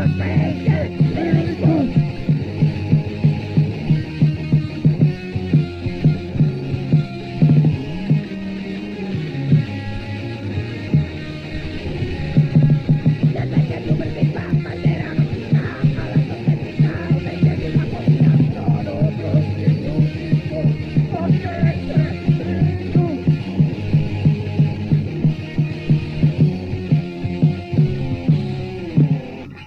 Salvation